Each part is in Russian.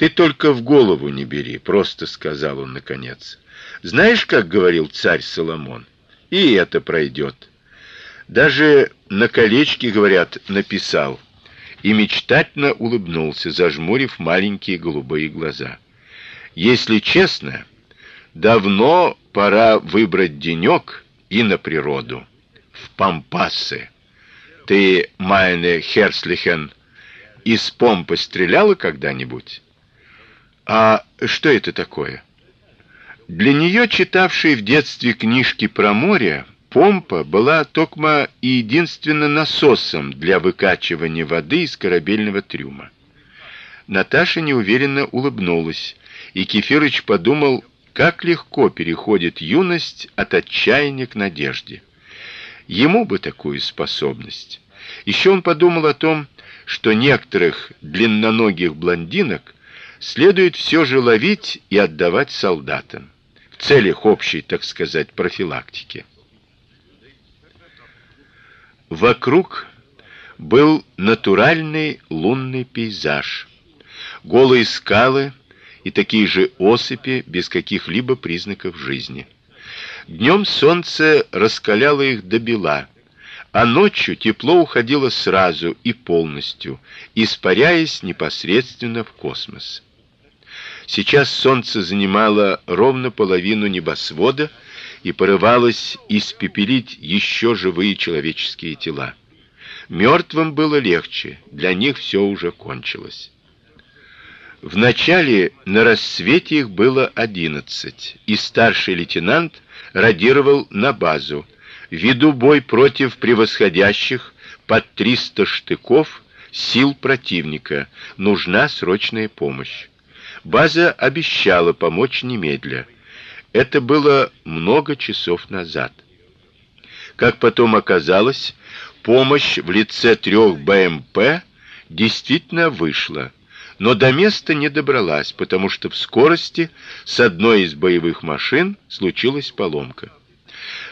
Ты только в голову не бери, просто сказал он наконец. Знаешь, как говорил царь Соломон? И это пройдет. Даже на колечке, говорят, написал и мечтательно улыбнулся, зажмурив маленькие голубые глаза. Если честно, давно пора выбрать денек и на природу, в Пампасы. Ты, Майне Херслихен, из помпы стреляла когда-нибудь? А что это такое? Для нее, читавшей в детстве книжки про море, помпа была токма и единственно насосом для выкачивания воды из корабельного трюма. Наташа неуверенно улыбнулась, и Кефирыч подумал, как легко переходит юность от отчаяния к надежде. Ему бы такую способность. Еще он подумал о том, что некоторых длинноногих блондинок следует все же ловить и отдавать солдатам в целях общей, так сказать, профилактики. Вокруг был натуральный лунный пейзаж. Голые скалы и такие же осыпи без каких-либо признаков жизни. Днем солнце раскаляло их до бела, а ночью тепло уходило сразу и полностью, испаряясь непосредственно в космос. Сейчас солнце занимало ровно половину небосвода, и порывалась испепелить еще живые человеческие тела. Мертвым было легче, для них все уже кончилось. В начале на рассвете их было одиннадцать, и старший лейтенант радировал на базу, веду бой против превосходящих под триста штыков сил противника. Нужна срочная помощь. База обещала помочь немедля. Это было много часов назад. Как потом оказалось, помощь в лице трех БМП действительно вышла, но до места не добралась, потому что в скорости с одной из боевых машин случилась поломка.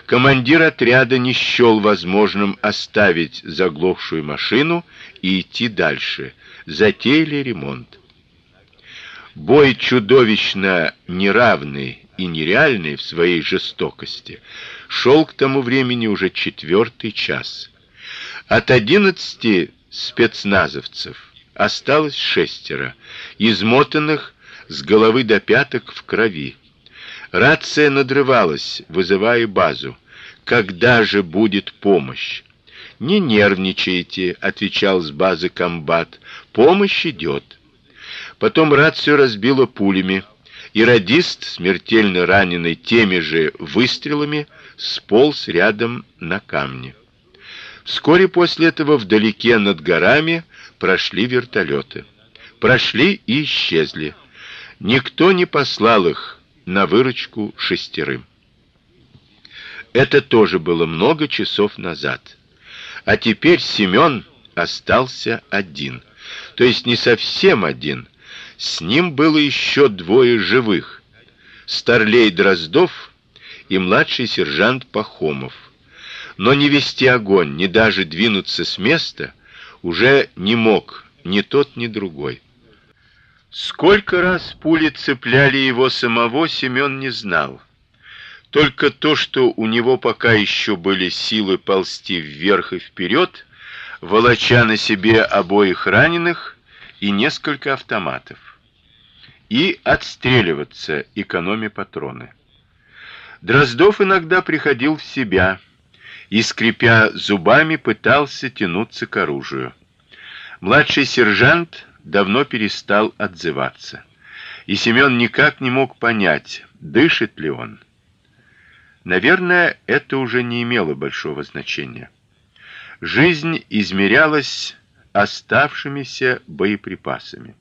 Командир отряда не счел возможным оставить заглохшую машину и идти дальше. Затеяли ремонт. Бой чудовищно неравный и нереальный в своей жестокости, шел к тому времени уже четвертый час. От одиннадцати спецназовцев осталось шестеро, измотанных с головы до пяток в крови. Рация надрывалась, вызывая базу. Когда же будет помощь? Не нервничайте, отвечал с базы комбат. Помощь идет. Потом рацию разбило пулями и радист, смертельно раненый теми же выстрелами, сполз рядом на камне. Вскоре после этого вдалеке над горами прошли вертолеты. Прошли и исчезли. Никто не послал их на выручку шестерым. Это тоже было много часов назад. А теперь Семен остался один. То есть не совсем один, с ним было еще двое живых: старлей Дроздов и младший сержант Пахомов. Но не вести огонь, ни даже двинуться с места уже не мог ни тот, ни другой. Сколько раз пули цепляли его самого, Семен не знал. Только то, что у него пока еще были силы ползти вверх и вперед, волоча на себе обоих раненых и несколько автоматов и отстреливаться, экономя патроны. Дроздов иногда приходил в себя и скрипя зубами пытался тянуться к оружию. Младший сержант давно перестал отзываться, и Семен никак не мог понять, дышит ли он. Наверное, это уже не имело большого значения. Жизнь измерялась оставшимися боеприпасами.